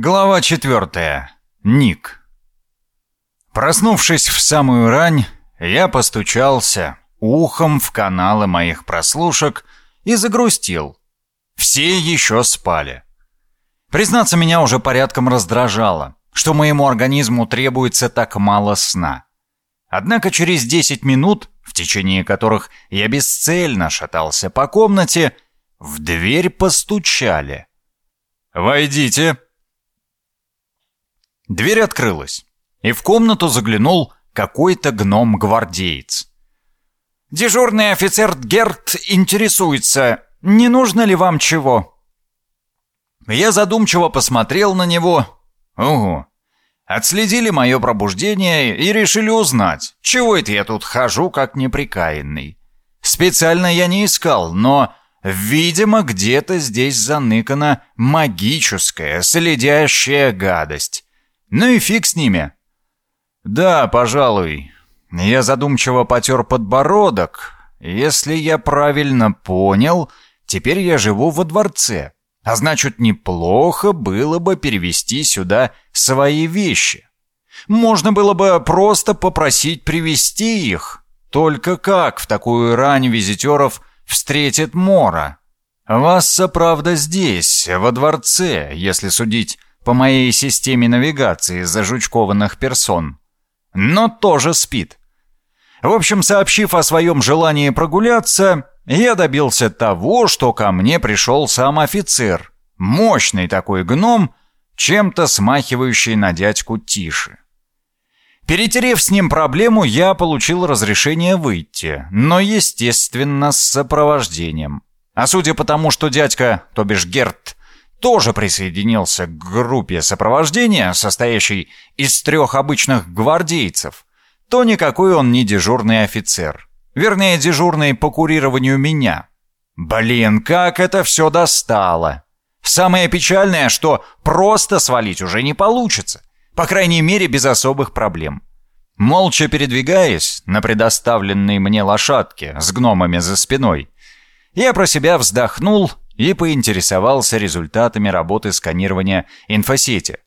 Глава четвертая. Ник. Проснувшись в самую рань, я постучался ухом в каналы моих прослушек и загрустил. Все еще спали. Признаться, меня уже порядком раздражало, что моему организму требуется так мало сна. Однако через 10 минут, в течение которых я бесцельно шатался по комнате, в дверь постучали. «Войдите!» Дверь открылась, и в комнату заглянул какой-то гном-гвардеец. «Дежурный офицер Герт интересуется, не нужно ли вам чего?» Я задумчиво посмотрел на него. Ого. Отследили мое пробуждение и решили узнать, чего это я тут хожу как неприкаянный. Специально я не искал, но, видимо, где-то здесь заныкана магическая, следящая гадость. Ну и фиг с ними. Да, пожалуй. Я задумчиво потер подбородок. Если я правильно понял, теперь я живу во дворце. А значит, неплохо было бы перевести сюда свои вещи. Можно было бы просто попросить привезти их. Только как в такую рань визитеров встретит Мора? Васса, правда, здесь, во дворце, если судить по моей системе навигации зажучкованных персон. Но тоже спит. В общем, сообщив о своем желании прогуляться, я добился того, что ко мне пришел сам офицер. Мощный такой гном, чем-то смахивающий на дядьку Тиши. Перетерев с ним проблему, я получил разрешение выйти, но, естественно, с сопровождением. А судя по тому, что дядька, то бишь Герт, тоже присоединился к группе сопровождения, состоящей из трех обычных гвардейцев, то никакой он не дежурный офицер. Вернее, дежурный по курированию меня. Блин, как это все достало. Самое печальное, что просто свалить уже не получится. По крайней мере, без особых проблем. Молча передвигаясь на предоставленной мне лошадке с гномами за спиной, я про себя вздохнул и поинтересовался результатами работы сканирования инфосети.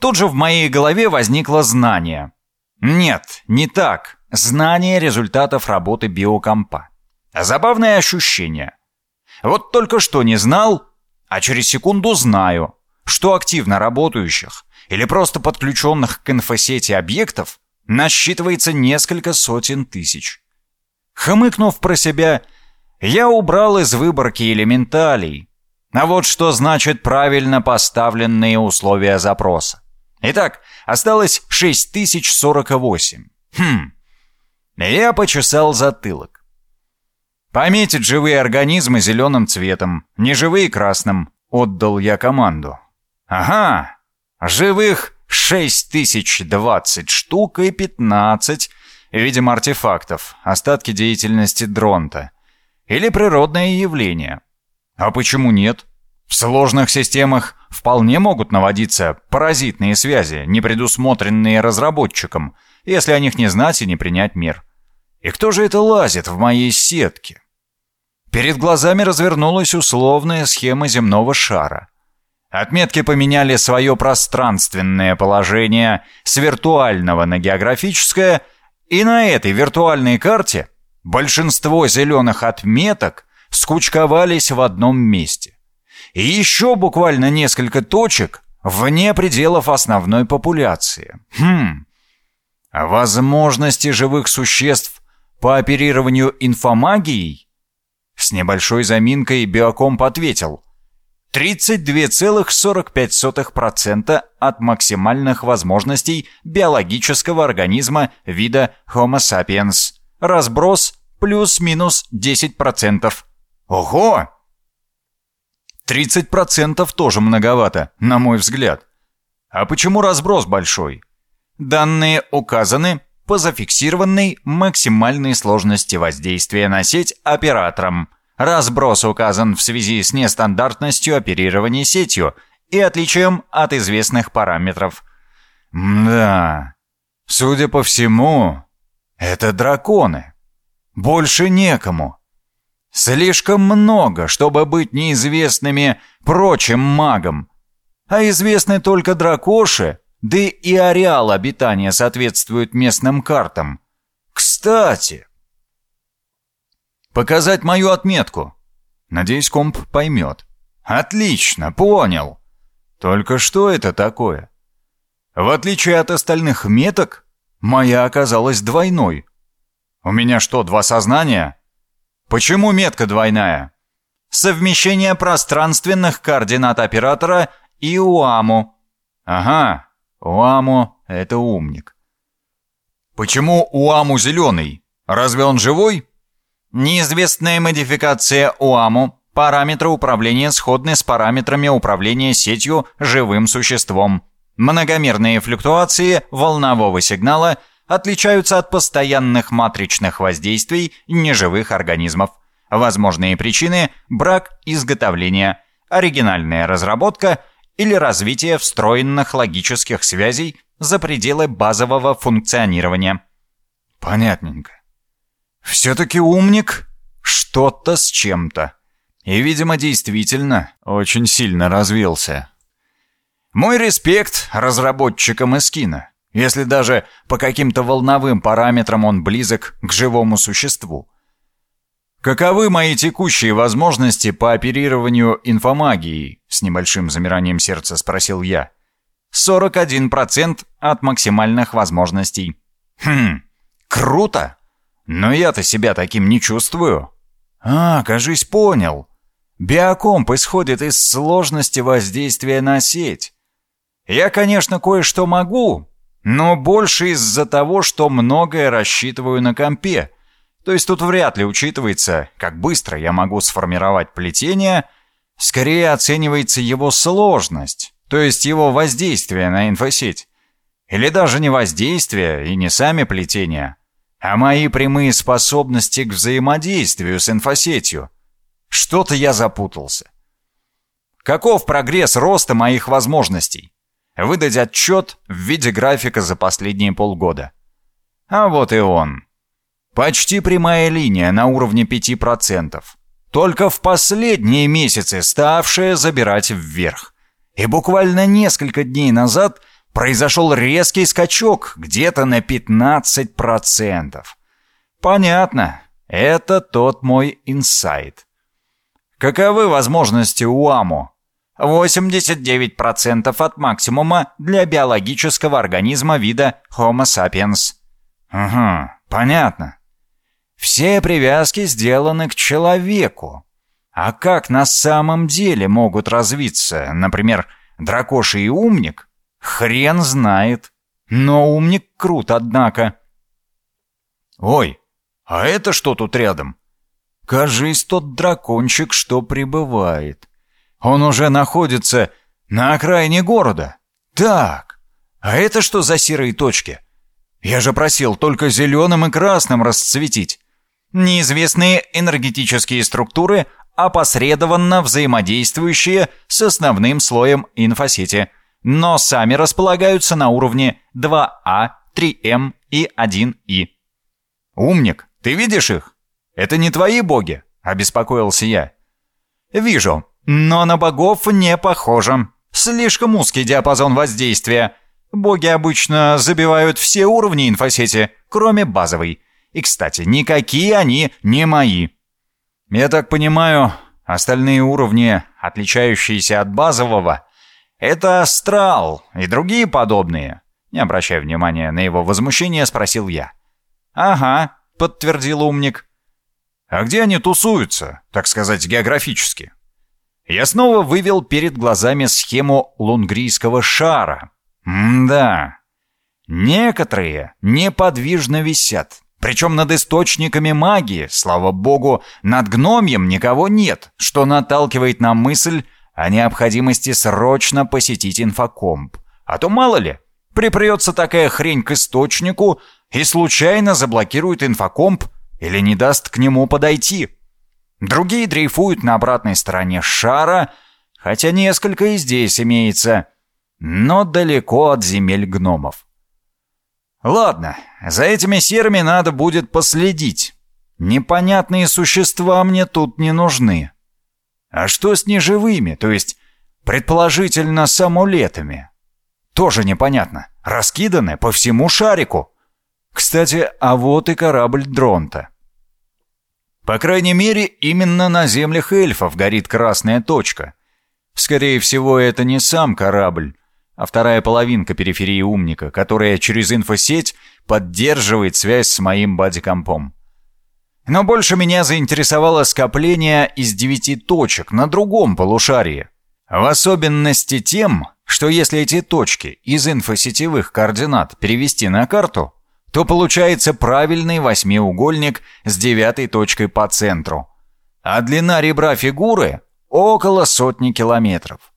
Тут же в моей голове возникло знание. Нет, не так. Знание результатов работы биокомпа. Забавное ощущение. Вот только что не знал, а через секунду знаю, что активно работающих или просто подключенных к инфосети объектов насчитывается несколько сотен тысяч. Хмыкнув про себя, я убрал из выборки элементалей. А вот что значит правильно поставленные условия запроса. Итак, осталось 6048. Хм. Я почесал затылок. Пометить живые организмы зеленым цветом, неживые красным. Отдал я команду. Ага, живых 6020 штук и 15, видимо, артефактов, остатки деятельности Дронта или природное явление. А почему нет? В сложных системах вполне могут наводиться паразитные связи, не предусмотренные разработчиком, если о них не знать и не принять мер. И кто же это лазит в моей сетке? Перед глазами развернулась условная схема земного шара. Отметки поменяли свое пространственное положение с виртуального на географическое, и на этой виртуальной карте Большинство зеленых отметок скучковались в одном месте. И еще буквально несколько точек вне пределов основной популяции. Хм. Возможности живых существ по оперированию инфомагией? С небольшой заминкой биокомп ответил. 32,45% от максимальных возможностей биологического организма вида Homo sapiens – Разброс плюс-минус 10%. Ого! 30% тоже многовато, на мой взгляд. А почему разброс большой? Данные указаны по зафиксированной максимальной сложности воздействия на сеть оператором. Разброс указан в связи с нестандартностью оперирования сетью и отличием от известных параметров. Да, судя по всему, это драконы. Больше некому. Слишком много, чтобы быть неизвестными прочим магам. а известны только дракоши, да и ареал обитания соответствует местным картам. Кстати, показать мою отметку. Надеюсь, комп поймет. Отлично, понял. Только что это такое? В отличие от остальных меток, моя оказалась двойной. У меня что, два сознания? Почему метка двойная? Совмещение пространственных координат оператора и УАМу. Ага, УАМу — это умник. Почему УАМу зеленый? Разве он живой? Неизвестная модификация УАМу Параметры управления сходны с параметрами управления сетью живым существом. Многомерные флюктуации волнового сигнала отличаются от постоянных матричных воздействий неживых организмов. Возможные причины – брак изготовления, оригинальная разработка или развитие встроенных логических связей за пределы базового функционирования. Понятненько. Все-таки умник что-то с чем-то. И, видимо, действительно очень сильно развился. Мой респект разработчикам Эскина, если даже по каким-то волновым параметрам он близок к живому существу. Каковы мои текущие возможности по оперированию инфомагией? С небольшим замиранием сердца спросил я. 41% от максимальных возможностей. Хм, круто! Но я-то себя таким не чувствую. А, кажись, понял. Биокомп исходит из сложности воздействия на сеть. Я, конечно, кое-что могу, но больше из-за того, что многое рассчитываю на компе. То есть тут вряд ли учитывается, как быстро я могу сформировать плетение, скорее оценивается его сложность, то есть его воздействие на инфосеть. Или даже не воздействие и не сами плетения, а мои прямые способности к взаимодействию с инфосетью – что-то я запутался. Каков прогресс роста моих возможностей? Выдать отчет в виде графика за последние полгода. А вот и он. Почти прямая линия на уровне 5%. Только в последние месяцы ставшая забирать вверх. И буквально несколько дней назад произошел резкий скачок где-то на 15%. Понятно, это тот мой инсайт. Каковы возможности УАМу? 89% от максимума для биологического организма вида Homo sapiens. Угу, понятно. Все привязки сделаны к человеку. А как на самом деле могут развиться, например, дракоши и умник? Хрен знает. Но умник крут, однако. Ой, а это что тут рядом? Кажись, тот дракончик, что прибывает. Он уже находится на окраине города. Так, а это что за серые точки? Я же просил только зеленым и красным расцветить. Неизвестные энергетические структуры, опосредованно взаимодействующие с основным слоем инфосети, но сами располагаются на уровне 2А, 3М и 1И. Умник, ты видишь их? «Это не твои боги?» — обеспокоился я. «Вижу, но на богов не похоже. Слишком узкий диапазон воздействия. Боги обычно забивают все уровни инфосети, кроме базовой. И, кстати, никакие они не мои». «Я так понимаю, остальные уровни, отличающиеся от базового, это астрал и другие подобные?» Не обращая внимания на его возмущение, спросил я. «Ага», — подтвердил умник. А где они тусуются, так сказать, географически? Я снова вывел перед глазами схему лунгрийского шара. М-да. Некоторые неподвижно висят. Причем над источниками магии, слава богу, над гномьем никого нет, что наталкивает на мысль о необходимости срочно посетить инфокомп. А то мало ли, припрется такая хрень к источнику и случайно заблокирует инфокомп или не даст к нему подойти. Другие дрейфуют на обратной стороне шара, хотя несколько и здесь имеется, но далеко от земель гномов. Ладно, за этими серыми надо будет последить. Непонятные существа мне тут не нужны. А что с неживыми, то есть Предположительно, с амулетами. Тоже непонятно. Раскиданы по всему шарику. Кстати, а вот и корабль Дронта. По крайней мере, именно на землях эльфов горит красная точка. Скорее всего, это не сам корабль, а вторая половинка периферии умника, которая через инфосеть поддерживает связь с моим бадикомпом. Но больше меня заинтересовало скопление из девяти точек на другом полушарии. В особенности тем, что если эти точки из инфосетевых координат перевести на карту, то получается правильный восьмиугольник с девятой точкой по центру. А длина ребра фигуры около сотни километров.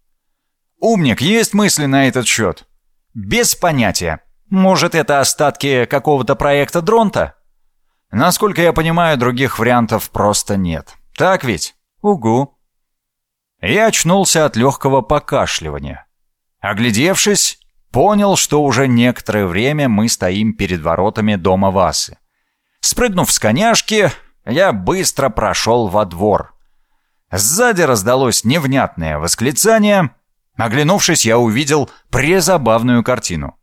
Умник, есть мысли на этот счет? Без понятия. Может, это остатки какого-то проекта Дронта? Насколько я понимаю, других вариантов просто нет. Так ведь? Угу. Я очнулся от легкого покашливания. Оглядевшись, понял, что уже некоторое время мы стоим перед воротами дома Васы. Спрыгнув с коняшки, я быстро прошел во двор. Сзади раздалось невнятное восклицание. Оглянувшись, я увидел презабавную картину.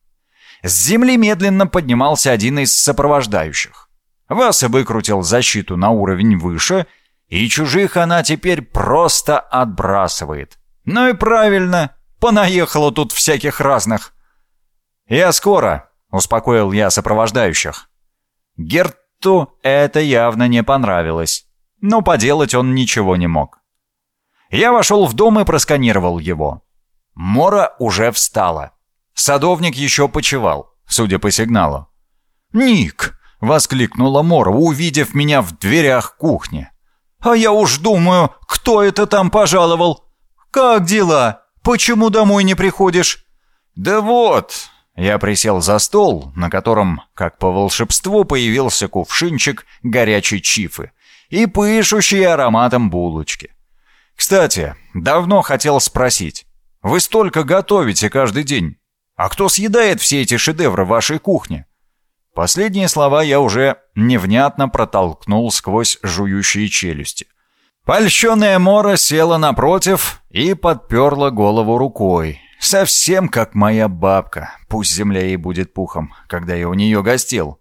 С земли медленно поднимался один из сопровождающих. Васа выкрутил защиту на уровень выше, и чужих она теперь просто отбрасывает. Ну и правильно, понаехало тут всяких разных. «Я скоро», — успокоил я сопровождающих. Герту это явно не понравилось, но поделать он ничего не мог. Я вошел в дом и просканировал его. Мора уже встала. Садовник еще почевал, судя по сигналу. «Ник!» — воскликнула Мора, увидев меня в дверях кухни. «А я уж думаю, кто это там пожаловал? Как дела? Почему домой не приходишь?» «Да вот, я присел за стол, на котором, как по волшебству, появился кувшинчик горячей чифы и пышущие ароматом булочки. Кстати, давно хотел спросить, вы столько готовите каждый день, а кто съедает все эти шедевры вашей кухни? Последние слова я уже невнятно протолкнул сквозь жующие челюсти. Польщенная Мора села напротив и подперла голову рукой, Совсем как моя бабка, пусть земля ей будет пухом, когда я у нее гостил.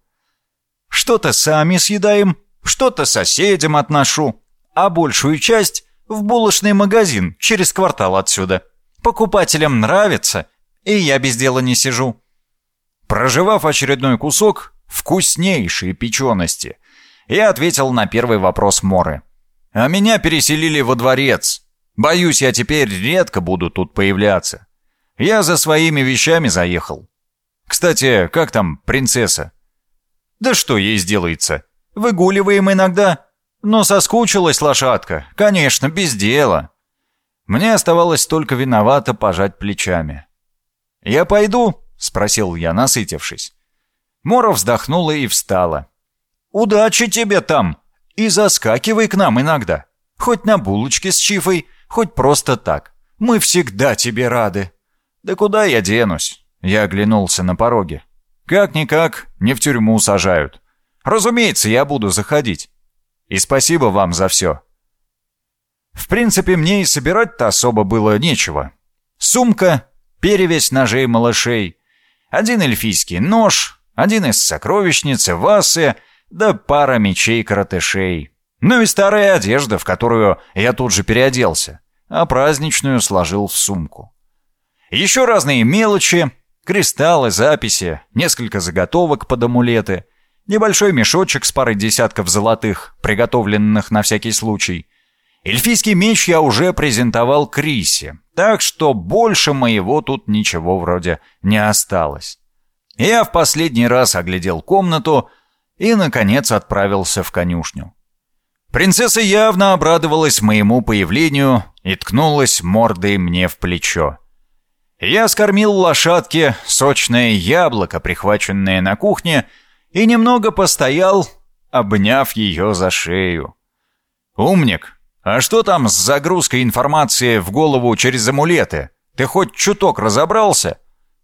Что-то сами съедаем, что-то соседям отношу, а большую часть в булочный магазин через квартал отсюда. Покупателям нравится, и я без дела не сижу. Проживав очередной кусок вкуснейшей печености, я ответил на первый вопрос Моры. А меня переселили во дворец. Боюсь, я теперь редко буду тут появляться. Я за своими вещами заехал. Кстати, как там принцесса? Да что ей сделается? Выгуливаем иногда. Но соскучилась лошадка. Конечно, без дела. Мне оставалось только виновато пожать плечами. «Я пойду?» — спросил я, насытившись. Мора вздохнула и встала. «Удачи тебе там! И заскакивай к нам иногда. Хоть на булочке с чифой, хоть просто так. Мы всегда тебе рады». «Да куда я денусь?» Я оглянулся на пороге. «Как-никак, не в тюрьму сажают. Разумеется, я буду заходить. И спасибо вам за все». В принципе, мне и собирать-то особо было нечего. Сумка, перевесь ножей малышей, один эльфийский нож, один из сокровищницы Васы, да пара мечей-коротышей. Ну и старая одежда, в которую я тут же переоделся, а праздничную сложил в сумку. Еще разные мелочи, кристаллы, записи, несколько заготовок под амулеты, небольшой мешочек с парой десятков золотых, приготовленных на всякий случай. Эльфийский меч я уже презентовал Крисе, так что больше моего тут ничего вроде не осталось. Я в последний раз оглядел комнату и, наконец, отправился в конюшню. Принцесса явно обрадовалась моему появлению и ткнулась мордой мне в плечо. Я скормил лошадке сочное яблоко, прихваченное на кухне, и немного постоял, обняв ее за шею. «Умник, а что там с загрузкой информации в голову через амулеты? Ты хоть чуток разобрался?»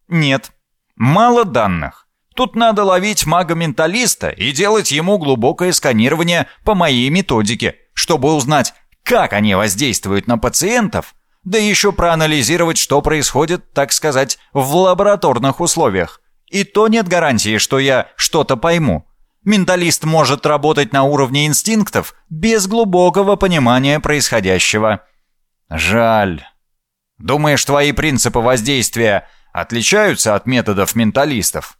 «Нет. Мало данных. Тут надо ловить мага-менталиста и делать ему глубокое сканирование по моей методике, чтобы узнать, как они воздействуют на пациентов Да еще проанализировать, что происходит, так сказать, в лабораторных условиях. И то нет гарантии, что я что-то пойму. Менталист может работать на уровне инстинктов без глубокого понимания происходящего. Жаль. Думаешь, твои принципы воздействия отличаются от методов менталистов?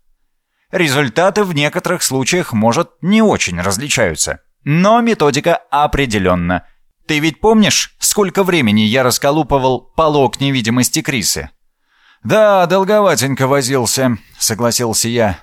Результаты в некоторых случаях, может, не очень различаются. Но методика определенно. Ты ведь помнишь, сколько времени я расколупывал полог невидимости Крисы? «Да, долговатенько возился», — согласился я.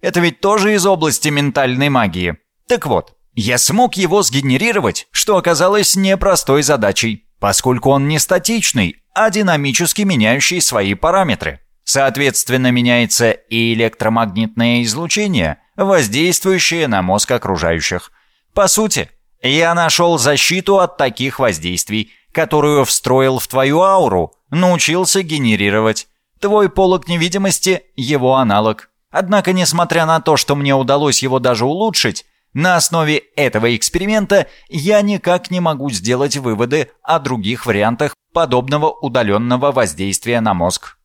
Это ведь тоже из области ментальной магии. Так вот, я смог его сгенерировать, что оказалось непростой задачей, поскольку он не статичный, а динамически меняющий свои параметры. Соответственно, меняется и электромагнитное излучение, воздействующее на мозг окружающих. По сути, я нашел защиту от таких воздействий, которую встроил в твою ауру, научился генерировать. Твой полог невидимости – его аналог. Однако, несмотря на то, что мне удалось его даже улучшить, на основе этого эксперимента я никак не могу сделать выводы о других вариантах подобного удаленного воздействия на мозг.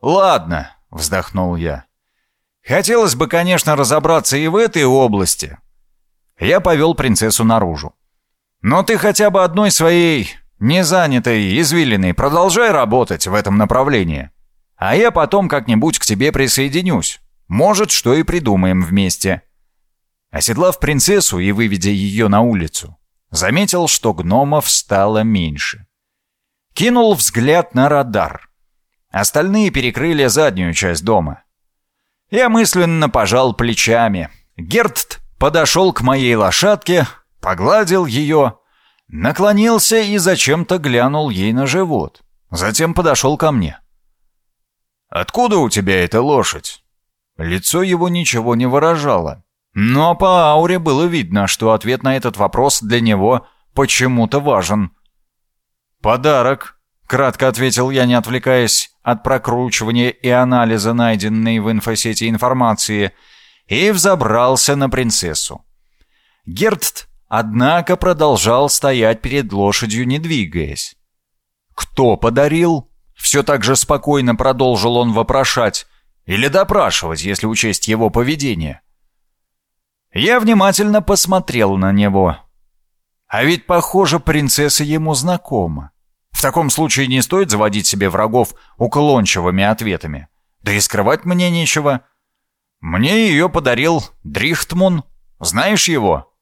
«Ладно», — вздохнул я. «Хотелось бы, конечно, разобраться и в этой области». Я повел принцессу наружу. «Но ты хотя бы одной своей незанятой извилиной продолжай работать в этом направлении, а я потом как-нибудь к тебе присоединюсь». Может, что и придумаем вместе». Оседлав принцессу и выведя ее на улицу, заметил, что гномов стало меньше. Кинул взгляд на радар. Остальные перекрыли заднюю часть дома. Я мысленно пожал плечами. Герт подошел к моей лошадке, погладил ее, наклонился и зачем-то глянул ей на живот. Затем подошел ко мне. «Откуда у тебя эта лошадь?» Лицо его ничего не выражало. Но по ауре было видно, что ответ на этот вопрос для него почему-то важен. «Подарок», — кратко ответил я, не отвлекаясь от прокручивания и анализа найденной в инфосети информации, и взобрался на принцессу. Герт, однако, продолжал стоять перед лошадью, не двигаясь. «Кто подарил?» Все так же спокойно продолжил он вопрошать, или допрашивать, если учесть его поведение. Я внимательно посмотрел на него. А ведь, похоже, принцесса ему знакома. В таком случае не стоит заводить себе врагов уклончивыми ответами. Да и скрывать мне нечего. Мне ее подарил Дрихтмун. Знаешь его?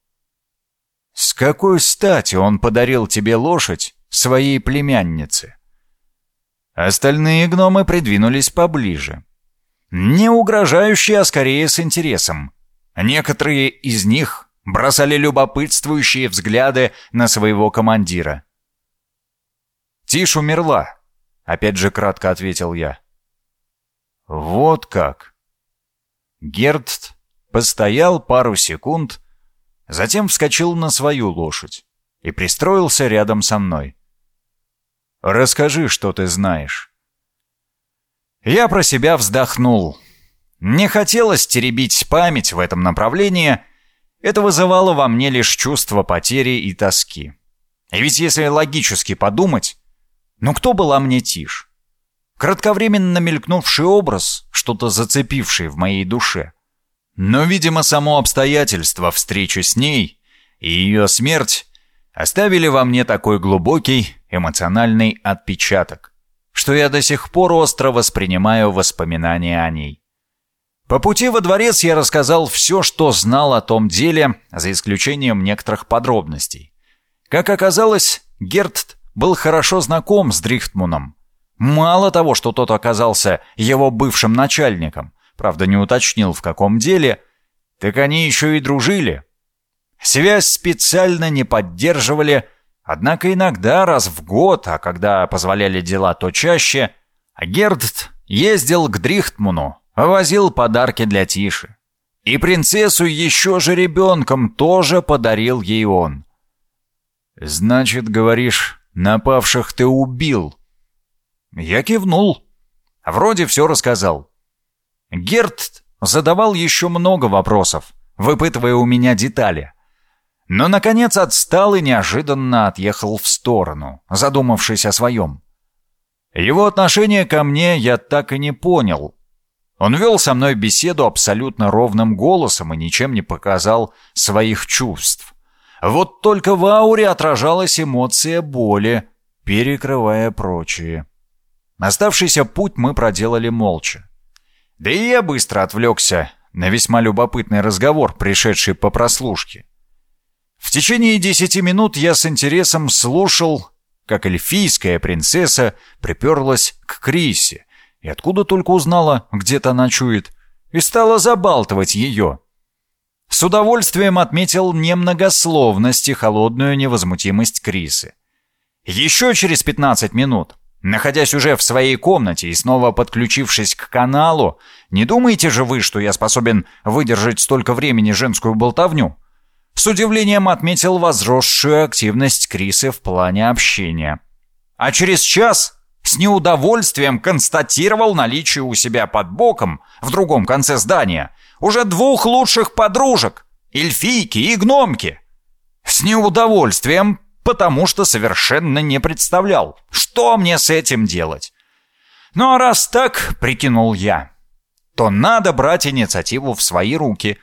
С какой стати он подарил тебе лошадь своей племяннице? Остальные гномы придвинулись поближе. Не угрожающие, а скорее с интересом. Некоторые из них бросали любопытствующие взгляды на своего командира. «Тишь умерла», — опять же кратко ответил я. «Вот как». Герд постоял пару секунд, затем вскочил на свою лошадь и пристроился рядом со мной. «Расскажи, что ты знаешь». Я про себя вздохнул. Не хотелось теребить память в этом направлении. Это вызывало во мне лишь чувство потери и тоски. И ведь если логически подумать, ну кто была мне Тишь? Кратковременно мелькнувший образ, что-то зацепивший в моей душе. Но, видимо, само обстоятельство встречи с ней и ее смерть оставили во мне такой глубокий эмоциональный отпечаток что я до сих пор остро воспринимаю воспоминания о ней. По пути во дворец я рассказал все, что знал о том деле, за исключением некоторых подробностей. Как оказалось, Герт был хорошо знаком с Дрихтмуном. Мало того, что тот оказался его бывшим начальником, правда не уточнил в каком деле, так они еще и дружили. Связь специально не поддерживали, Однако иногда, раз в год, а когда позволяли дела, то чаще, Гердт ездил к Дрихтмуну, возил подарки для Тиши. И принцессу еще же ребенком тоже подарил ей он. «Значит, говоришь, напавших ты убил?» Я кивнул. Вроде все рассказал. Герт задавал еще много вопросов, выпытывая у меня детали. Но, наконец, отстал и неожиданно отъехал в сторону, задумавшись о своем. Его отношение ко мне я так и не понял. Он вел со мной беседу абсолютно ровным голосом и ничем не показал своих чувств. Вот только в ауре отражалась эмоция боли, перекрывая прочие. Оставшийся путь мы проделали молча. Да и я быстро отвлекся на весьма любопытный разговор, пришедший по прослушке. В течение десяти минут я с интересом слушал, как эльфийская принцесса приперлась к Крисе, и откуда только узнала, где-то ночует, и стала забалтывать ее. С удовольствием отметил немногословность и холодную невозмутимость Крисы. Еще через 15 минут, находясь уже в своей комнате и снова подключившись к каналу, не думаете же вы, что я способен выдержать столько времени женскую болтовню? С удивлением отметил возросшую активность Крисы в плане общения. А через час с неудовольствием констатировал наличие у себя под боком, в другом конце здания, уже двух лучших подружек — эльфийки и гномки. С неудовольствием, потому что совершенно не представлял, что мне с этим делать. Ну а раз так, прикинул я, то надо брать инициативу в свои руки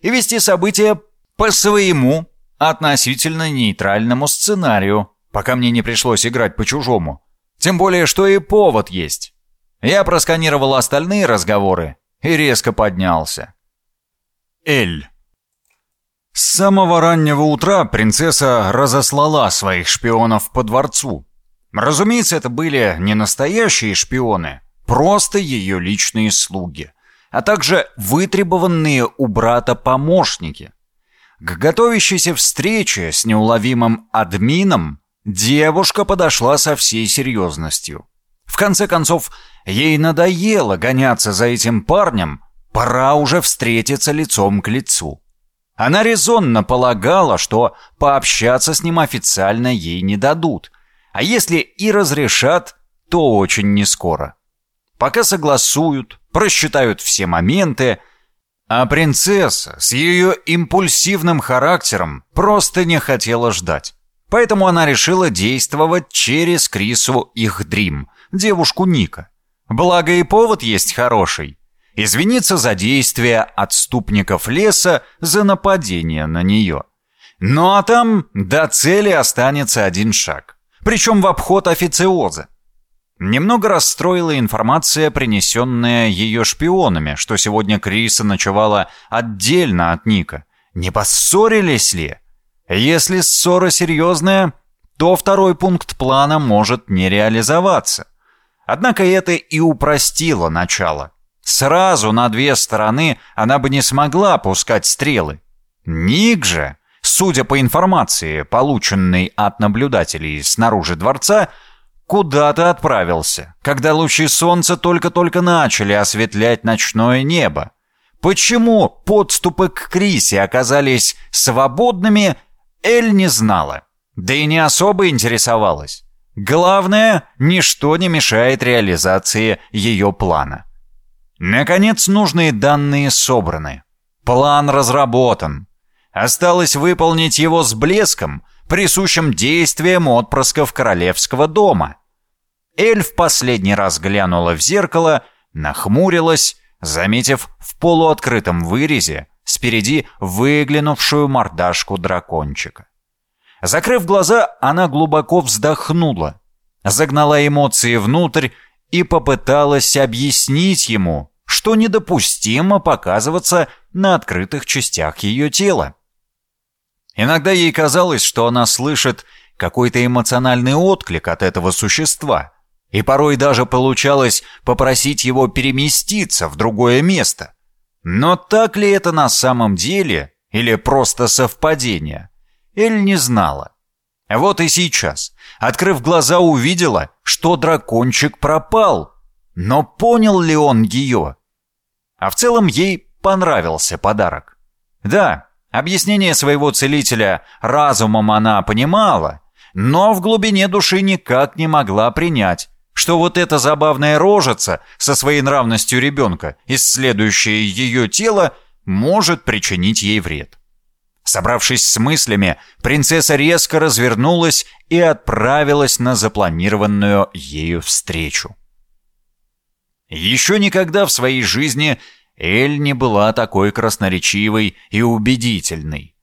и вести события по своему относительно нейтральному сценарию, пока мне не пришлось играть по-чужому. Тем более, что и повод есть. Я просканировал остальные разговоры и резко поднялся. Эль. С самого раннего утра принцесса разослала своих шпионов по дворцу. Разумеется, это были не настоящие шпионы, просто ее личные слуги, а также вытребованные у брата помощники. К готовящейся встрече с неуловимым админом Девушка подошла со всей серьезностью. В конце концов, ей надоело гоняться за этим парнем, пора уже встретиться лицом к лицу. Она резонно полагала, что пообщаться с ним официально ей не дадут, а если и разрешат, то очень нескоро. Пока согласуют, просчитают все моменты, а принцесса с ее импульсивным характером просто не хотела ждать. Поэтому она решила действовать через Крису их Дрим, девушку Ника. Благо и повод есть хороший. Извиниться за действия отступников леса за нападение на нее. Ну а там до цели останется один шаг. Причем в обход официоза. Немного расстроила информация, принесенная ее шпионами, что сегодня Криса ночевала отдельно от Ника. Не поссорились ли? Если ссора серьезная, то второй пункт плана может не реализоваться. Однако это и упростило начало. Сразу на две стороны она бы не смогла пускать стрелы. Ник же, судя по информации, полученной от наблюдателей снаружи дворца, куда-то отправился, когда лучи солнца только-только начали осветлять ночное небо. Почему подступы к Крисе оказались свободными, Эль не знала, да и не особо интересовалась. Главное, ничто не мешает реализации ее плана. Наконец, нужные данные собраны. План разработан. Осталось выполнить его с блеском, присущим действиям отпрысков королевского дома. Эль в последний раз глянула в зеркало, нахмурилась, заметив в полуоткрытом вырезе спереди выглянувшую мордашку дракончика. Закрыв глаза, она глубоко вздохнула, загнала эмоции внутрь и попыталась объяснить ему, что недопустимо показываться на открытых частях ее тела. Иногда ей казалось, что она слышит какой-то эмоциональный отклик от этого существа, и порой даже получалось попросить его переместиться в другое место. Но так ли это на самом деле или просто совпадение? Эль не знала. Вот и сейчас, открыв глаза, увидела, что дракончик пропал. Но понял ли он ее? А в целом ей понравился подарок. Да, объяснение своего целителя разумом она понимала, но в глубине души никак не могла принять, что вот эта забавная рожица со своей нравностью ребенка, исследующая ее тело, может причинить ей вред. Собравшись с мыслями, принцесса резко развернулась и отправилась на запланированную ею встречу. Еще никогда в своей жизни Эль не была такой красноречивой и убедительной.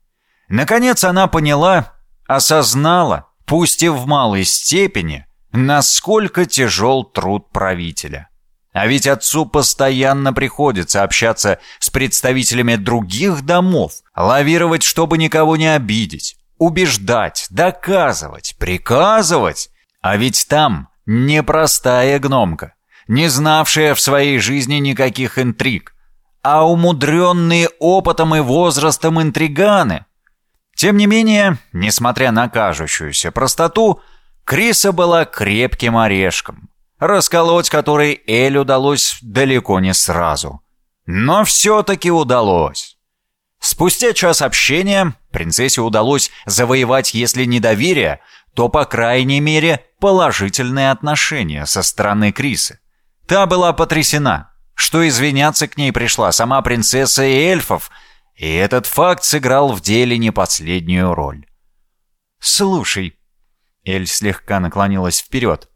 Наконец она поняла, осознала, пусть и в малой степени, насколько тяжел труд правителя. А ведь отцу постоянно приходится общаться с представителями других домов, лавировать, чтобы никого не обидеть, убеждать, доказывать, приказывать. А ведь там непростая гномка, не знавшая в своей жизни никаких интриг, а умудренные опытом и возрастом интриганы. Тем не менее, несмотря на кажущуюся простоту, Криса была крепким орешком, расколоть который Эль удалось далеко не сразу. Но все-таки удалось. Спустя час общения принцессе удалось завоевать, если не доверие, то, по крайней мере, положительные отношения со стороны Крисы. Та была потрясена, что извиняться к ней пришла сама принцесса и эльфов, и этот факт сыграл в деле не последнюю роль. «Слушай», — Эль слегка наклонилась вперед,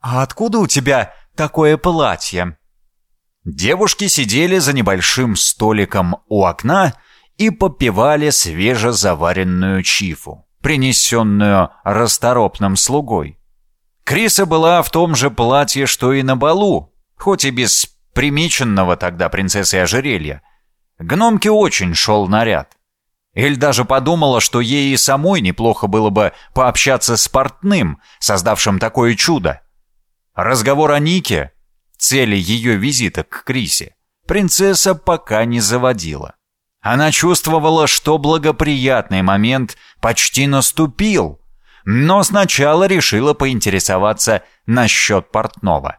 «А откуда у тебя такое платье?» Девушки сидели за небольшим столиком у окна и попивали свежезаваренную чифу, принесенную расторопным слугой. Криса была в том же платье, что и на балу, хоть и без примеченного тогда принцессой ожерелья. Гномке очень шел наряд. Эль даже подумала, что ей и самой неплохо было бы пообщаться с портным, создавшим такое чудо. Разговор о Нике, цели ее визита к Крисе, принцесса пока не заводила. Она чувствовала, что благоприятный момент почти наступил, но сначала решила поинтересоваться насчет портного.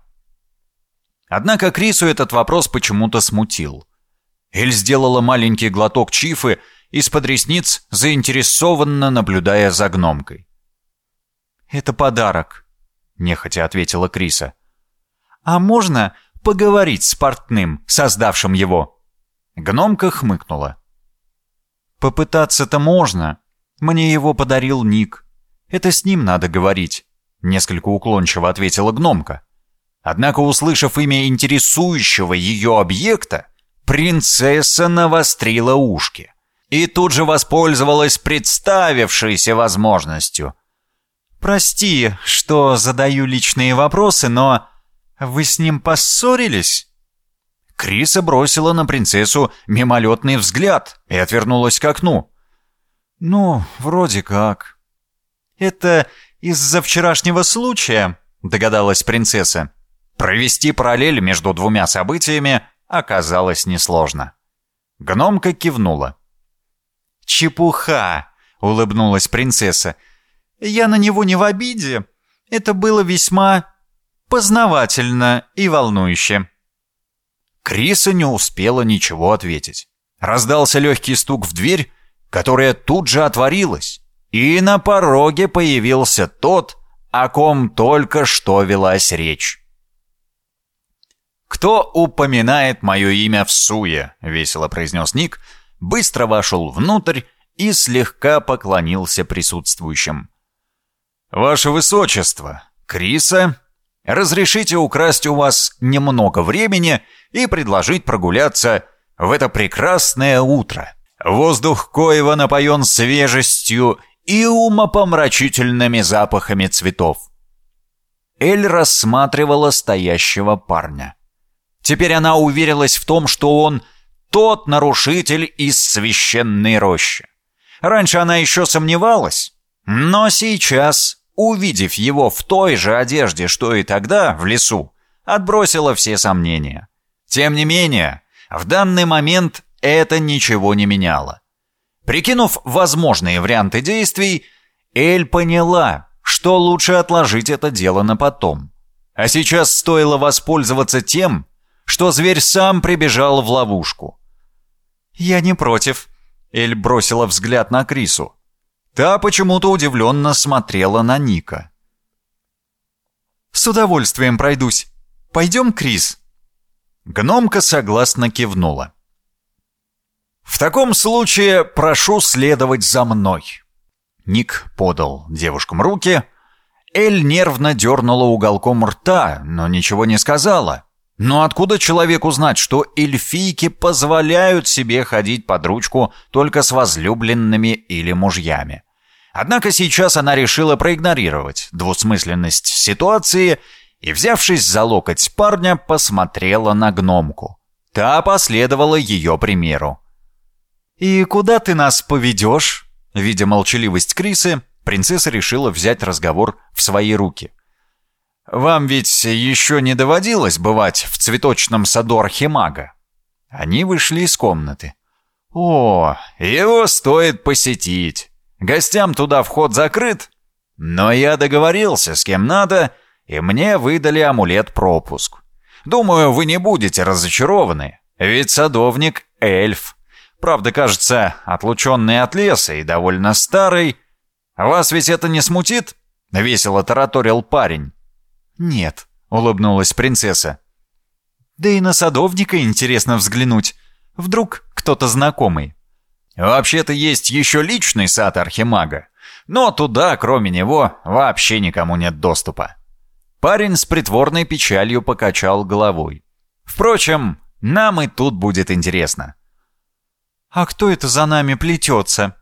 Однако Крису этот вопрос почему-то смутил. Эль сделала маленький глоток чифы, из-под ресниц заинтересованно наблюдая за гномкой. «Это подарок», — нехотя ответила Криса. «А можно поговорить с портным, создавшим его?» Гномка хмыкнула. «Попытаться-то можно. Мне его подарил Ник. Это с ним надо говорить», — несколько уклончиво ответила гномка. Однако, услышав имя интересующего ее объекта, принцесса навострила ушки и тут же воспользовалась представившейся возможностью — «Прости, что задаю личные вопросы, но вы с ним поссорились?» Криса бросила на принцессу мимолетный взгляд и отвернулась к окну. «Ну, вроде как». «Это из-за вчерашнего случая?» — догадалась принцесса. Провести параллель между двумя событиями оказалось несложно. Гномка кивнула. «Чепуха!» — улыбнулась принцесса. Я на него не в обиде. Это было весьма познавательно и волнующе». Криса не успела ничего ответить. Раздался легкий стук в дверь, которая тут же отворилась, и на пороге появился тот, о ком только что велась речь. «Кто упоминает мое имя в суе?» — весело произнес Ник, быстро вошел внутрь и слегка поклонился присутствующим. «Ваше Высочество, Криса, разрешите украсть у вас немного времени и предложить прогуляться в это прекрасное утро. Воздух Коева напоен свежестью и умопомрачительными запахами цветов». Эль рассматривала стоящего парня. Теперь она уверилась в том, что он тот нарушитель из священной рощи. Раньше она еще сомневалась, но сейчас увидев его в той же одежде, что и тогда, в лесу, отбросила все сомнения. Тем не менее, в данный момент это ничего не меняло. Прикинув возможные варианты действий, Эль поняла, что лучше отложить это дело на потом. А сейчас стоило воспользоваться тем, что зверь сам прибежал в ловушку. «Я не против», — Эль бросила взгляд на Крису. Та почему-то удивленно смотрела на Ника. «С удовольствием пройдусь. Пойдем, Крис?» Гномка согласно кивнула. В таком случае прошу следовать за мной. Ник подал девушкам руки. Эль нервно дернула уголком рта, но ничего не сказала. Но откуда человеку знать, что эльфийки позволяют себе ходить под ручку только с возлюбленными или мужьями? Однако сейчас она решила проигнорировать двусмысленность ситуации и, взявшись за локоть парня, посмотрела на гномку. Та последовала ее примеру. «И куда ты нас поведешь?» Видя молчаливость Крисы, принцесса решила взять разговор в свои руки. «Вам ведь еще не доводилось бывать в цветочном саду Архимага?» Они вышли из комнаты. «О, его стоит посетить. Гостям туда вход закрыт. Но я договорился с кем надо, и мне выдали амулет-пропуск. Думаю, вы не будете разочарованы, ведь садовник — эльф. Правда, кажется, отлученный от леса и довольно старый. Вас ведь это не смутит?» — весело тараторил парень. «Нет», — улыбнулась принцесса. «Да и на садовника интересно взглянуть. Вдруг кто-то знакомый». «Вообще-то есть еще личный сад Архимага, но туда, кроме него, вообще никому нет доступа». Парень с притворной печалью покачал головой. «Впрочем, нам и тут будет интересно». «А кто это за нами плетется?»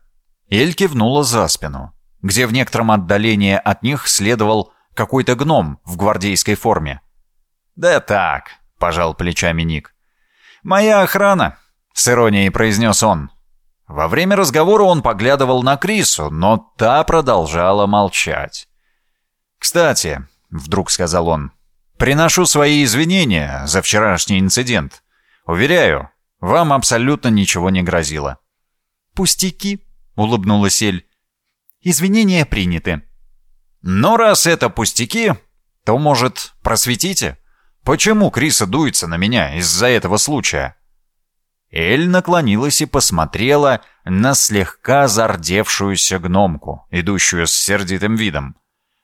Эль кивнула за спину, где в некотором отдалении от них следовал какой-то гном в гвардейской форме. «Да так», — пожал плечами Ник. «Моя охрана», — с иронией произнес он. Во время разговора он поглядывал на Крису, но та продолжала молчать. «Кстати», — вдруг сказал он, — «приношу свои извинения за вчерашний инцидент. Уверяю, вам абсолютно ничего не грозило». «Пустяки», — улыбнулась Эль. «Извинения приняты». Но раз это пустяки, то, может, просветите? Почему Криса дуется на меня из-за этого случая?» Эль наклонилась и посмотрела на слегка зардевшуюся гномку, идущую с сердитым видом.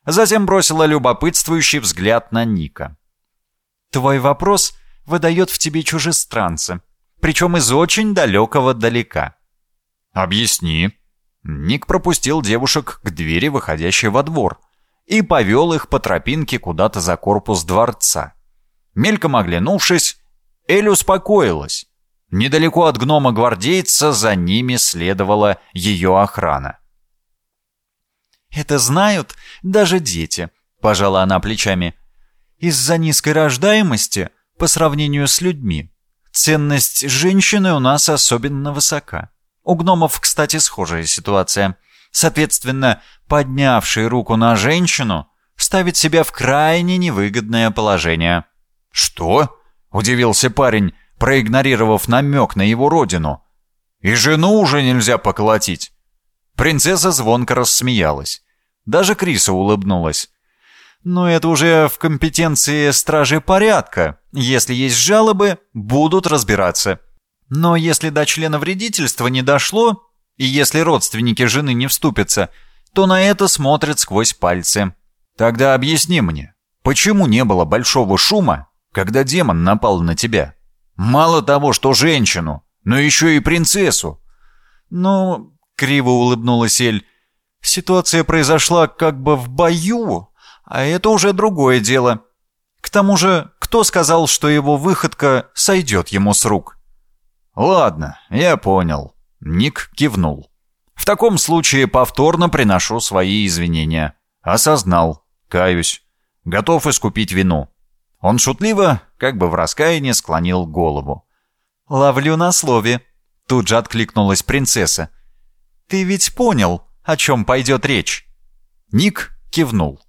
Затем бросила любопытствующий взгляд на Ника. «Твой вопрос выдает в тебе чужестранца, причем из очень далекого далека». «Объясни». Ник пропустил девушек к двери, выходящей во двор, и повел их по тропинке куда-то за корпус дворца. Мельком оглянувшись, Эль успокоилась. Недалеко от гнома-гвардейца за ними следовала ее охрана. «Это знают даже дети», — пожала она плечами. «Из-за низкой рождаемости, по сравнению с людьми, ценность женщины у нас особенно высока. У гномов, кстати, схожая ситуация. Соответственно, поднявший руку на женщину ставит себя в крайне невыгодное положение. «Что?» — удивился парень, проигнорировав намек на его родину. «И жену уже нельзя поколотить». Принцесса звонко рассмеялась. Даже Криса улыбнулась. «Но это уже в компетенции стражи порядка. Если есть жалобы, будут разбираться. Но если до члена вредительства не дошло, и если родственники жены не вступятся, то на это смотрят сквозь пальцы. Тогда объясни мне, почему не было большого шума, когда демон напал на тебя? Мало того, что женщину, но еще и принцессу. Ну, криво улыбнулась Эль, ситуация произошла как бы в бою, а это уже другое дело. К тому же, кто сказал, что его выходка сойдет ему с рук? Ладно, я понял. Ник кивнул. В таком случае повторно приношу свои извинения. Осознал, каюсь, готов искупить вину. Он шутливо, как бы в раскаянии, склонил голову. «Ловлю на слове», — тут же откликнулась принцесса. «Ты ведь понял, о чем пойдет речь?» Ник кивнул.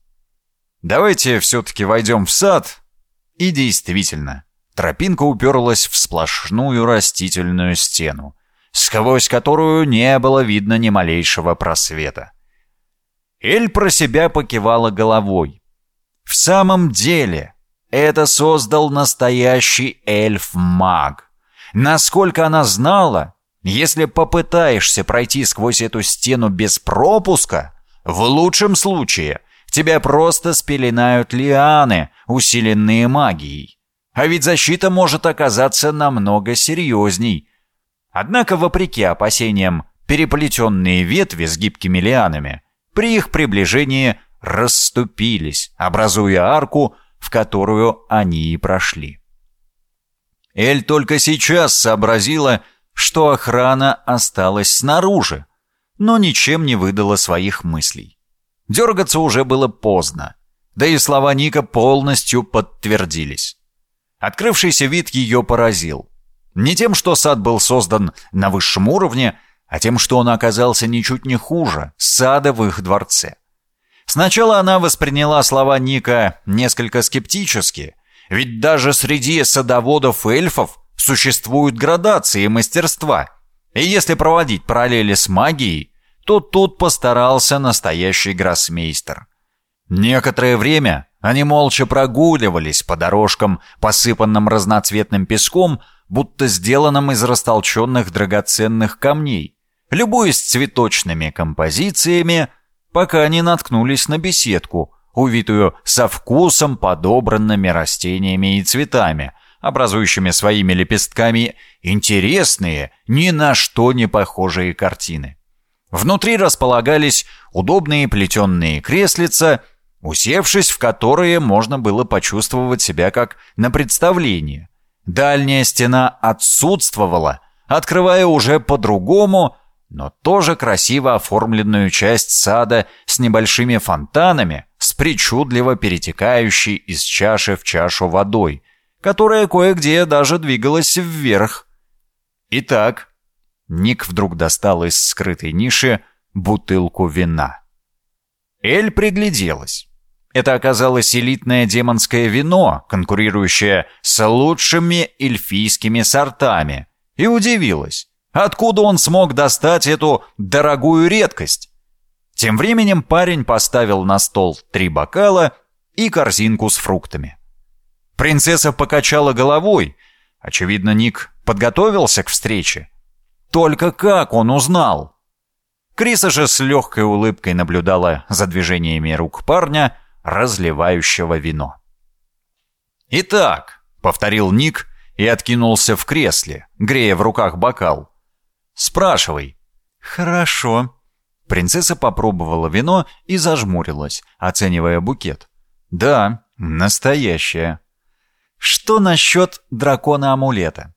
«Давайте все-таки войдем в сад». И действительно, тропинка уперлась в сплошную растительную стену сквозь которую не было видно ни малейшего просвета. Эль про себя покивала головой. В самом деле, это создал настоящий эльф-маг. Насколько она знала, если попытаешься пройти сквозь эту стену без пропуска, в лучшем случае тебя просто спеленают лианы, усиленные магией. А ведь защита может оказаться намного серьезней, Однако, вопреки опасениям, переплетенные ветви с гибкими лианами при их приближении расступились, образуя арку, в которую они и прошли. Эль только сейчас сообразила, что охрана осталась снаружи, но ничем не выдала своих мыслей. Дергаться уже было поздно, да и слова Ника полностью подтвердились. Открывшийся вид ее поразил. Не тем, что сад был создан на высшем уровне, а тем, что он оказался ничуть не хуже сада в их дворце. Сначала она восприняла слова Ника несколько скептически, ведь даже среди садоводов-эльфов существуют градации мастерства. И если проводить параллели с магией, то тут постарался настоящий гроссмейстер. Некоторое время они молча прогуливались по дорожкам, посыпанным разноцветным песком, будто сделанным из растолченных драгоценных камней, любуясь цветочными композициями, пока не наткнулись на беседку, увитую со вкусом подобранными растениями и цветами, образующими своими лепестками интересные, ни на что не похожие картины. Внутри располагались удобные плетенные креслица, усевшись в которые можно было почувствовать себя как на представлении. Дальняя стена отсутствовала, открывая уже по-другому но тоже красиво оформленную часть сада с небольшими фонтанами, с причудливо перетекающей из чаши в чашу водой, которая кое-где даже двигалась вверх. Итак, Ник вдруг достал из скрытой ниши бутылку вина. Эль пригляделась. Это оказалось элитное демонское вино, конкурирующее с лучшими эльфийскими сортами, и удивилась. Откуда он смог достать эту дорогую редкость? Тем временем парень поставил на стол три бокала и корзинку с фруктами. Принцесса покачала головой. Очевидно, Ник подготовился к встрече. Только как он узнал? Криса же с легкой улыбкой наблюдала за движениями рук парня, разливающего вино. «Итак», — повторил Ник и откинулся в кресле, грея в руках бокал. Спрашивай». «Хорошо». Принцесса попробовала вино и зажмурилась, оценивая букет. «Да, настоящее». «Что насчет дракона-амулета?»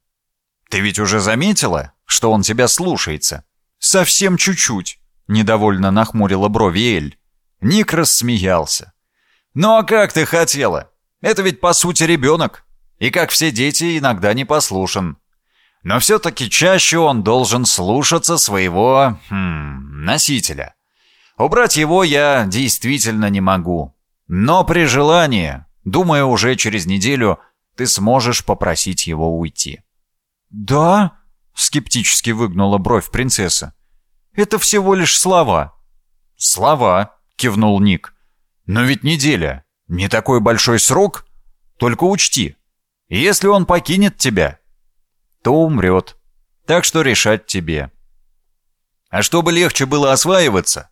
«Ты ведь уже заметила, что он тебя слушается?» «Совсем чуть-чуть», — недовольно нахмурила брови Эль. Ник рассмеялся. «Ну а как ты хотела? Это ведь по сути ребенок. И как все дети, иногда не послушен но все-таки чаще он должен слушаться своего хм, носителя. Убрать его я действительно не могу. Но при желании, думаю, уже через неделю ты сможешь попросить его уйти. «Да?» — скептически выгнула бровь принцесса. «Это всего лишь слова». «Слова», — кивнул Ник. «Но ведь неделя. Не такой большой срок. Только учти, если он покинет тебя, то умрет. Так что решать тебе. А чтобы легче было осваиваться,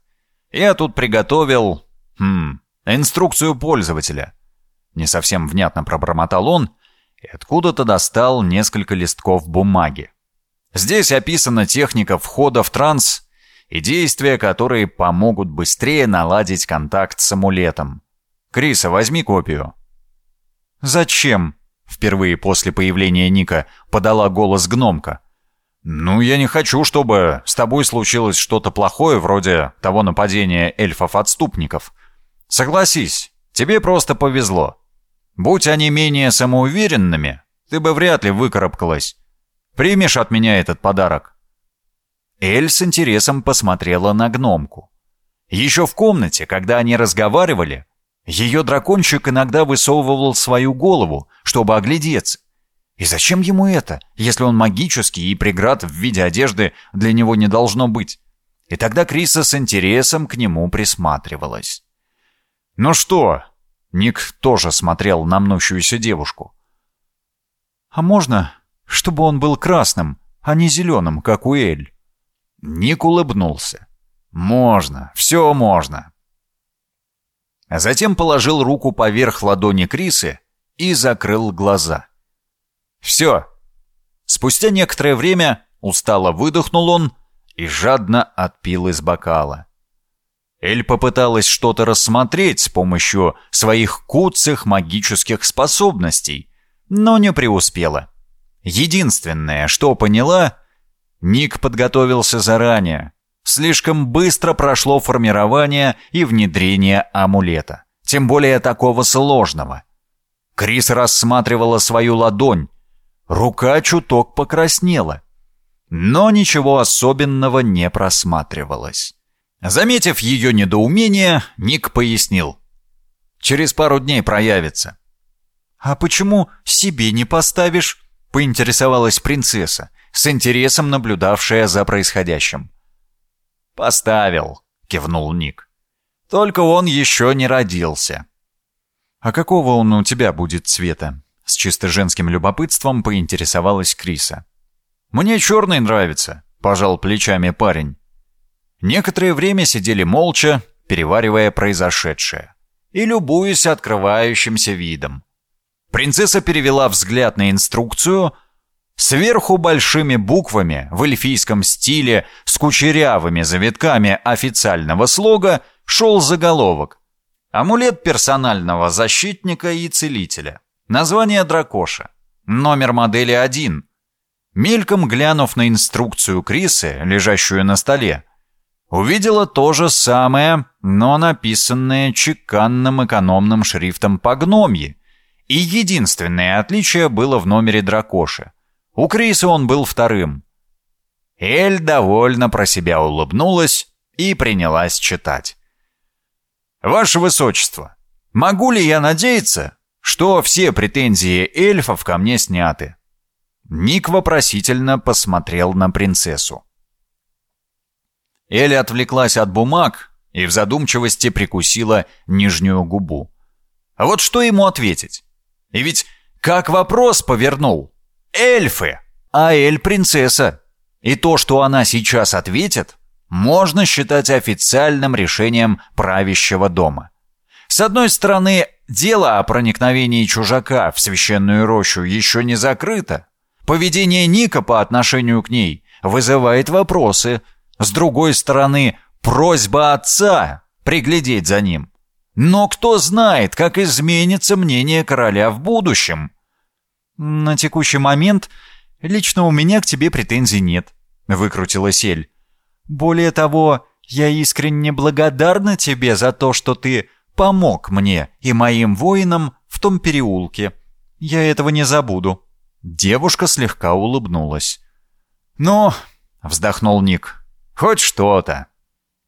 я тут приготовил... Хм, инструкцию пользователя. Не совсем внятно пробормотал он и откуда-то достал несколько листков бумаги. Здесь описана техника входа в транс и действия, которые помогут быстрее наладить контакт с амулетом. Криса, возьми копию. «Зачем?» Впервые после появления Ника подала голос гномка. «Ну, я не хочу, чтобы с тобой случилось что-то плохое, вроде того нападения эльфов-отступников. Согласись, тебе просто повезло. Будь они менее самоуверенными, ты бы вряд ли выкарабкалась. Примешь от меня этот подарок?» Эль с интересом посмотрела на гномку. Еще в комнате, когда они разговаривали, ее дракончик иногда высовывал свою голову, чтобы оглядеться. И зачем ему это, если он магический и преград в виде одежды для него не должно быть? И тогда Криса с интересом к нему присматривалась. «Ну что?» Ник тоже смотрел на мнущуюся девушку. «А можно, чтобы он был красным, а не зеленым, как у Эль?» Ник улыбнулся. «Можно, все можно а затем положил руку поверх ладони Крисы и закрыл глаза. Все. Спустя некоторое время Устало выдохнул он и жадно отпил из бокала. Эль попыталась что-то рассмотреть с помощью своих куцых магических способностей, но не преуспела. Единственное, что поняла, Ник подготовился заранее. Слишком быстро прошло формирование и внедрение амулета, тем более такого сложного. Крис рассматривала свою ладонь. Рука чуток покраснела, но ничего особенного не просматривалось. Заметив ее недоумение, Ник пояснил. «Через пару дней проявится». «А почему себе не поставишь?» — поинтересовалась принцесса, с интересом наблюдавшая за происходящим. «Поставил», — кивнул Ник. «Только он еще не родился». «А какого он у тебя будет цвета?» С чисто женским любопытством поинтересовалась Криса. «Мне черный нравится», — пожал плечами парень. Некоторое время сидели молча, переваривая произошедшее, и любуясь открывающимся видом. Принцесса перевела взгляд на инструкцию. Сверху большими буквами в эльфийском стиле с кучерявыми завитками официального слога шел заголовок «Амулет персонального защитника и целителя». Название дракоша. Номер модели 1. Мельком глянув на инструкцию Крисы, лежащую на столе, увидела то же самое, но написанное чеканным экономным шрифтом по гномье. И единственное отличие было в номере дракоши. У Криса он был вторым. Эль довольно про себя улыбнулась и принялась читать. «Ваше Высочество, могу ли я надеяться, что все претензии эльфов ко мне сняты?» Ник вопросительно посмотрел на принцессу. Эля отвлеклась от бумаг и в задумчивости прикусила нижнюю губу. А вот что ему ответить? И ведь как вопрос повернул? Эльфы, а Эль принцесса. И то, что она сейчас ответит, можно считать официальным решением правящего дома. С одной стороны, дело о проникновении чужака в священную рощу еще не закрыто. Поведение Ника по отношению к ней вызывает вопросы – с другой стороны, просьба отца приглядеть за ним. Но кто знает, как изменится мнение короля в будущем? На текущий момент лично у меня к тебе претензий нет, выкрутила Сель. Более того, я искренне благодарна тебе за то, что ты помог мне и моим воинам в том переулке. Я этого не забуду. Девушка слегка улыбнулась. «Ну», — вздохнул Ник, Хоть что-то.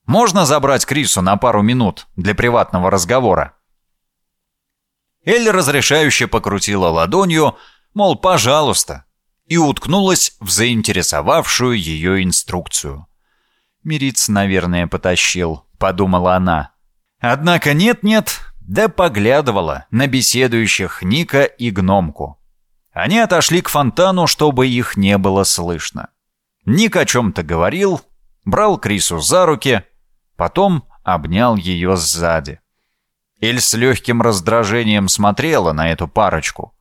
Можно забрать Крису на пару минут для приватного разговора?» Эль разрешающе покрутила ладонью, мол, пожалуйста, и уткнулась в заинтересовавшую ее инструкцию. «Мириц, наверное, потащил», — подумала она. Однако нет-нет, да поглядывала на беседующих Ника и гномку. Они отошли к фонтану, чтобы их не было слышно. Ник о чем-то говорил, брал Крису за руки, потом обнял ее сзади. Эль с легким раздражением смотрела на эту парочку.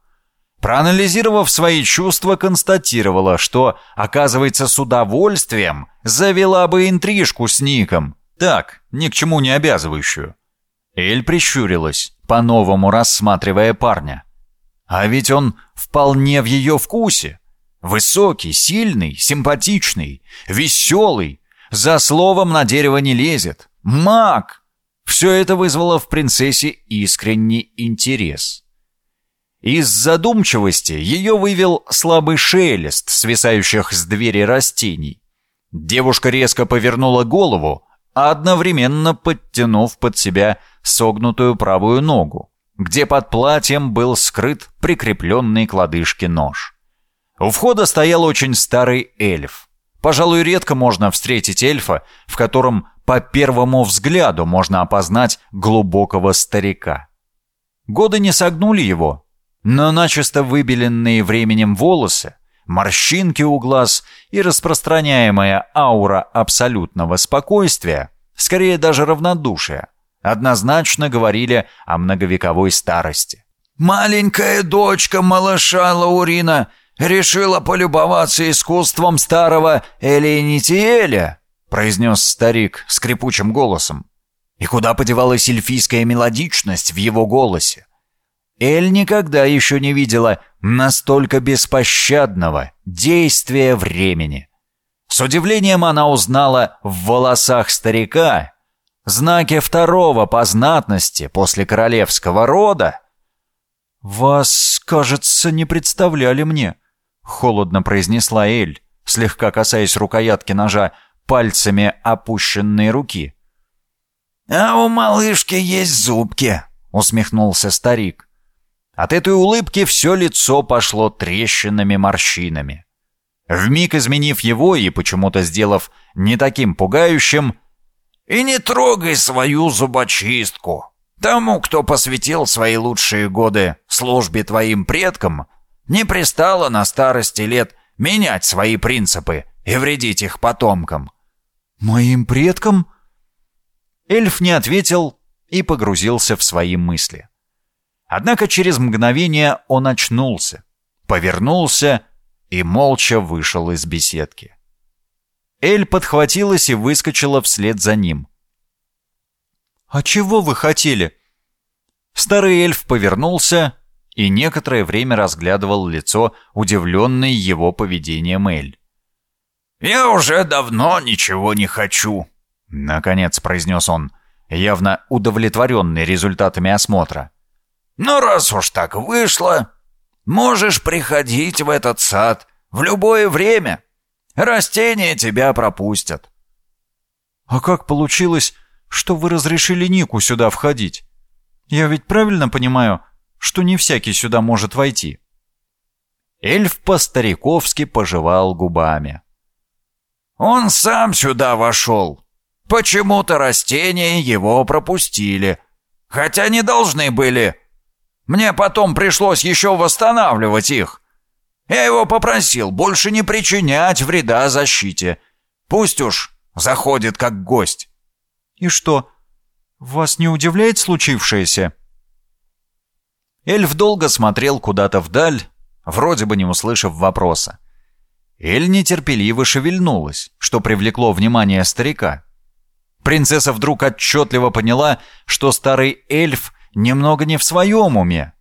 Проанализировав свои чувства, констатировала, что, оказывается, с удовольствием завела бы интрижку с Ником. Так, ни к чему не обязывающую. Эль прищурилась, по-новому рассматривая парня. А ведь он вполне в ее вкусе. Высокий, сильный, симпатичный, веселый, за словом на дерево не лезет. Маг! Все это вызвало в принцессе искренний интерес. Из задумчивости ее вывел слабый шелест, свисающих с двери растений. Девушка резко повернула голову, одновременно подтянув под себя согнутую правую ногу, где под платьем был скрыт прикрепленный к лодыжке нож. У входа стоял очень старый эльф. Пожалуй, редко можно встретить эльфа, в котором по первому взгляду можно опознать глубокого старика. Годы не согнули его, но начисто выбеленные временем волосы, морщинки у глаз и распространяемая аура абсолютного спокойствия, скорее даже равнодушия, однозначно говорили о многовековой старости. «Маленькая дочка малыша Лаурина решила полюбоваться искусством старого Элейнитиэля», произнес старик скрипучим голосом. И куда подевалась эльфийская мелодичность в его голосе? Эль никогда еще не видела настолько беспощадного действия времени. С удивлением она узнала в волосах старика знаки второго по знатности после королевского рода. «Вас, кажется, не представляли мне», — холодно произнесла Эль, слегка касаясь рукоятки ножа пальцами опущенной руки. «А у малышки есть зубки», — усмехнулся старик. От этой улыбки все лицо пошло трещинами морщинами. Вмиг изменив его и почему-то сделав не таким пугающим, «И не трогай свою зубочистку. Тому, кто посвятил свои лучшие годы службе твоим предкам, не пристало на старости лет менять свои принципы и вредить их потомкам». «Моим предкам?» Эльф не ответил и погрузился в свои мысли. Однако через мгновение он очнулся, повернулся и молча вышел из беседки. Эль подхватилась и выскочила вслед за ним. «А чего вы хотели?» Старый эльф повернулся и некоторое время разглядывал лицо, удивленной его поведением Эль. «Я уже давно ничего не хочу», — наконец произнес он, явно удовлетворенный результатами осмотра. Но раз уж так вышло, можешь приходить в этот сад в любое время. Растения тебя пропустят». «А как получилось, что вы разрешили Нику сюда входить? Я ведь правильно понимаю, что не всякий сюда может войти?» Эльф по-стариковски пожевал губами. «Он сам сюда вошел. Почему-то растения его пропустили, хотя не должны были. Мне потом пришлось еще восстанавливать их. Я его попросил больше не причинять вреда защите. Пусть уж заходит как гость». «И что, вас не удивляет случившееся?» Эльф долго смотрел куда-то вдаль, вроде бы не услышав вопроса. Эль нетерпеливо шевельнулась, что привлекло внимание старика. Принцесса вдруг отчетливо поняла, что старый эльф немного не в своем уме.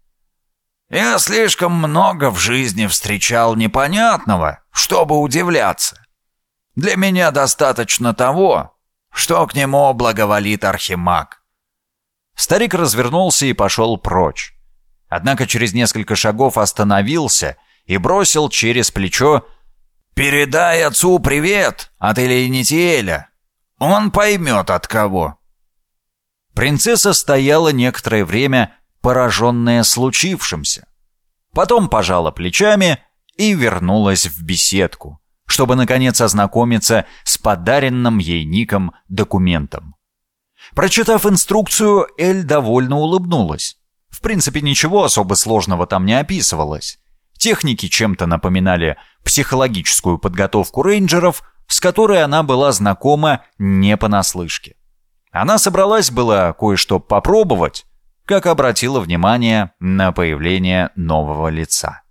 «Я слишком много в жизни встречал непонятного, чтобы удивляться. Для меня достаточно того, что к нему благоволит Архимаг». Старик развернулся и пошел прочь. Однако через несколько шагов остановился и бросил через плечо «Передай отцу привет от Элейнитиэля. Он поймет от кого». Принцесса стояла некоторое время, пораженная случившимся. Потом пожала плечами и вернулась в беседку, чтобы, наконец, ознакомиться с подаренным ей Ником документом. Прочитав инструкцию, Эль довольно улыбнулась. Принципе, ничего особо сложного там не описывалось. Техники чем-то напоминали психологическую подготовку рейнджеров, с которой она была знакома не понаслышке. Она собралась было кое-что попробовать, как обратила внимание на появление нового лица.